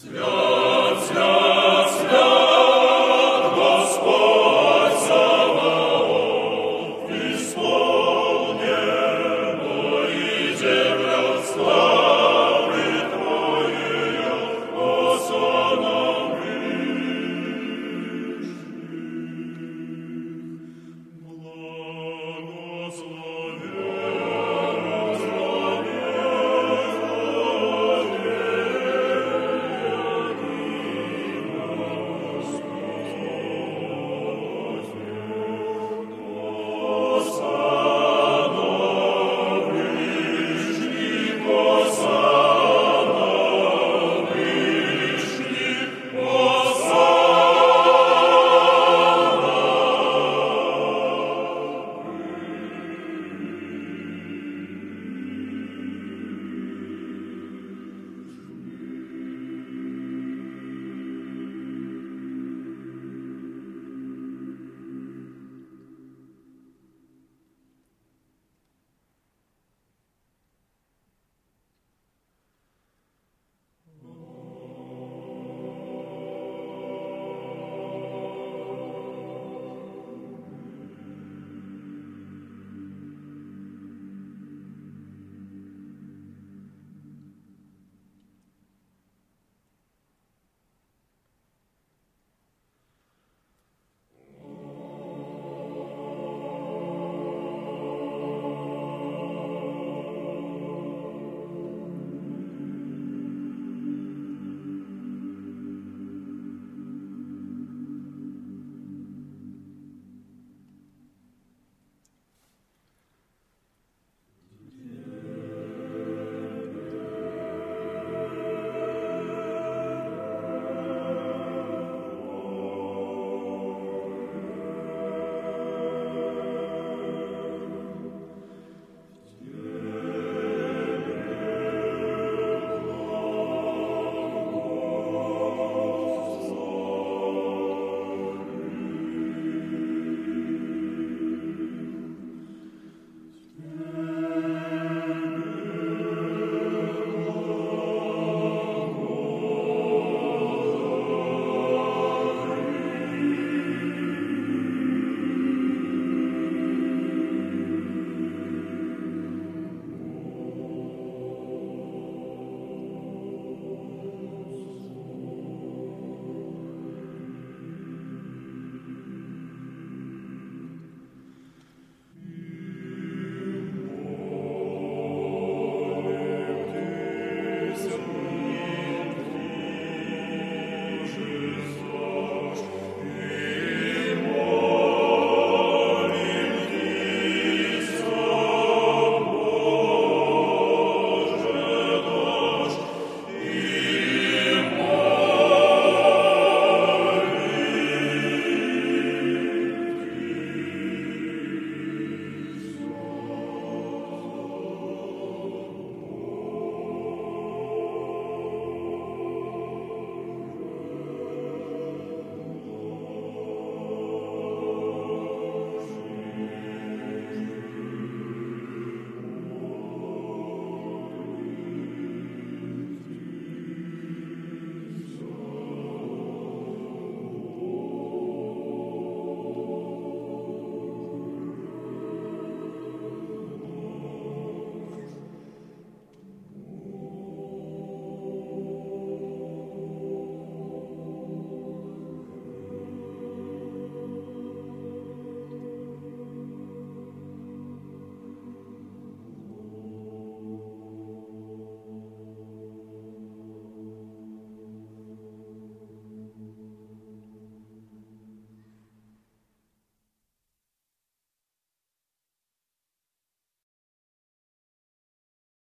Slow.